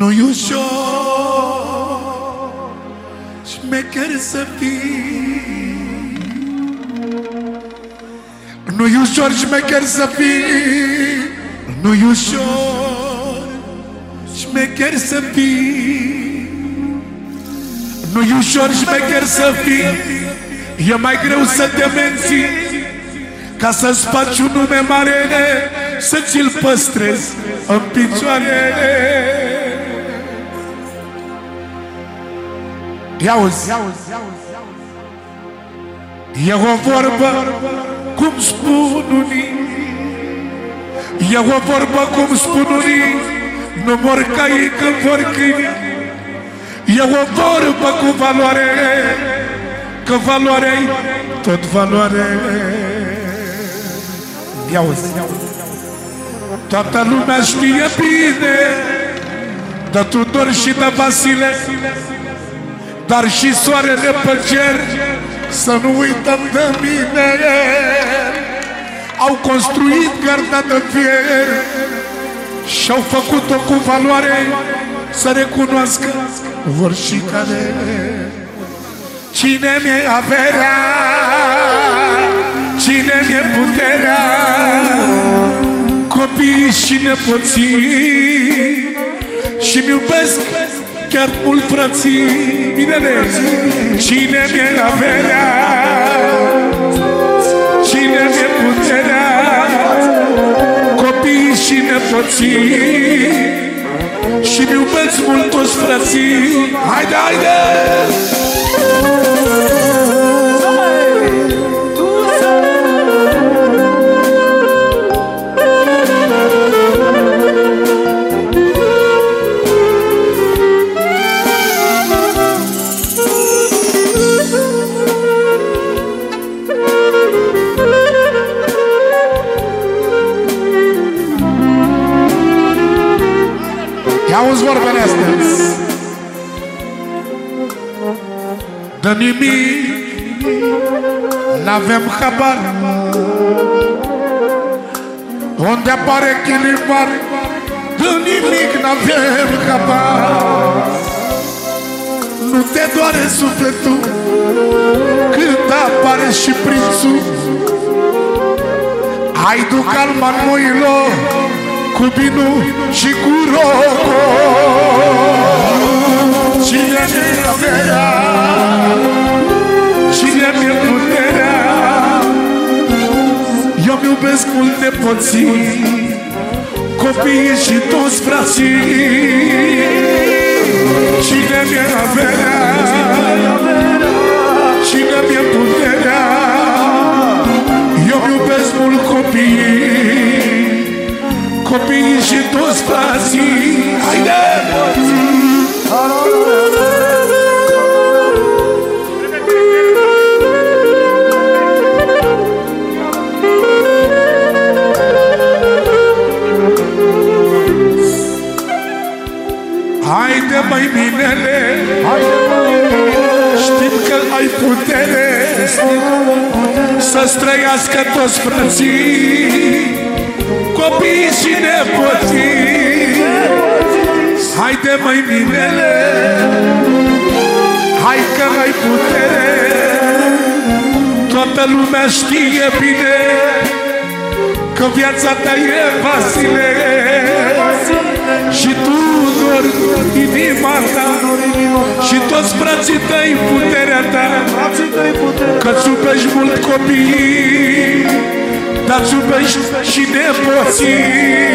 Nu-i ușor Șmecher să fii. Nu-i ușor șmecher să fii. Nu-i ușor șmecher să fii. Nu-i ușor șmecher să fii. E mai greu să te menții Ca să-ți faci un nume mare Să ți-l păstrezi în picioare Ia uzi. E o vorbă cum spun unii E o vorbă cum spun unii Nu mor ca ei când vor câini. E o vorbă cu valoare Că valoare tot valoare. Ia uzi. Toată lumea știe bine De Tudor și de Vasile dar și soarele pe cer Să nu uităm de mine. Au construit garda de fier Și-au făcut-o cu valoare Să recunoască vor și care Cine mi-e averea Cine mi-e puterea. Copiii și nepoții Și-mi iubesc chiar mult frății Binele, cine mi-e averea? Cine mi-e puterea? Copiii și nepoții. Și-mi iubesc mult toți frății Haide, haide! Ia auzi vorbele astea. De nimic N-avem habar. Unde apare chilibar De nimic n-avem habar. Nu te doare sufletul Când apare și prințul. Ai du calma noilor cu vinu și cu rogo Cine mi averea, cine mi puterea? Eu mi iubesc mult nepoții Copiii și toți frații. Cine mi averea, cine Haide mai binele Știm că ai putere Să-ți trăiască toți frății Copiii și nepoții. Haide mai binele Hai că ai putere. Toată lumea știe bine Că viața ta e Vasile Și tu doar inima ta Și toți frații tăi puterea ta. Că-ți iubești mult copiii Dar-ți iubești și nepoții